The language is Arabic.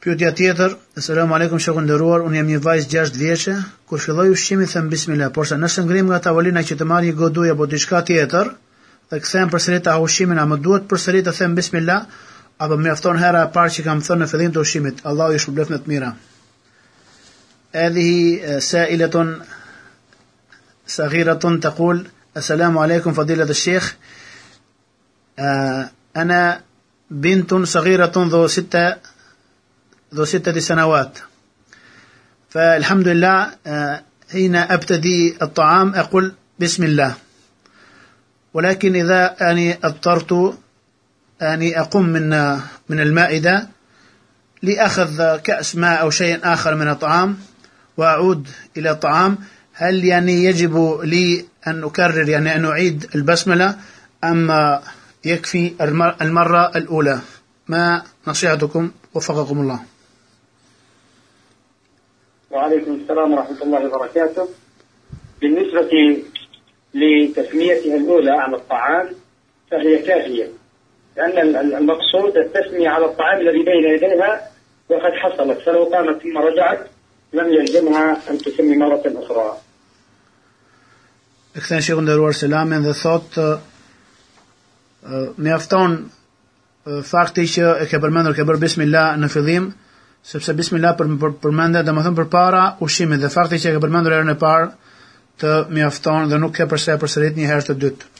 Pyetja tjetër, Asalamu alaikum shokun nderuar, unë jam një vajzë 6 vjeçë, kur filloi ushqimi them bismillah, por sa nëse ngrim nga tavolina që të marr një goduj apo diçka tjetër, dhe kthem përsëri ta ushqimin, a më duhet përsëri të them bismillah apo mjafton hera e parë që kam thënë në fillim të ushqimit? Allahu ju shpëlbeft me të mira. هذه سائلة صغيرة تقول السلام عليكم فضيلة الشيخ أنا بنت صغيرة ذو ستة ذو ستة سنوات. فالحمد لله حين أبتدي الطعام أقول بسم الله. ولكن إذا يعني اضطرت يعني أقوم من من المائدة لأخذ كأس ماء أو شيء آخر من الطعام وأعود إلى الطعام هل يعني يجب لي أن أكرر يعني أن أعيد البسملة أم يكفي المرة الأولى؟ ما نصيحتكم وفقكم الله. وعليكم السلام ورحمة الله وبركاته. بالنسبة لتسميتها الأولى على الطعام فهي كافية لأن المقصود التسمية على الطعام الذي بين يديها وقد حصلت فلو قامت ثم رجعت لم يلزمها أن تسمي مرة أخرى. E kthen shekun nderuar selamin dhe thot mjafton fakti që e ke përmendur ke bërë bismillah në fillim, sepse bismillah për, për përmendet domethënë përpara ushqimit dhe fakti që e ke përmendur herën e parë të mjafton dhe nuk ke përse përsërit një herë të dytë.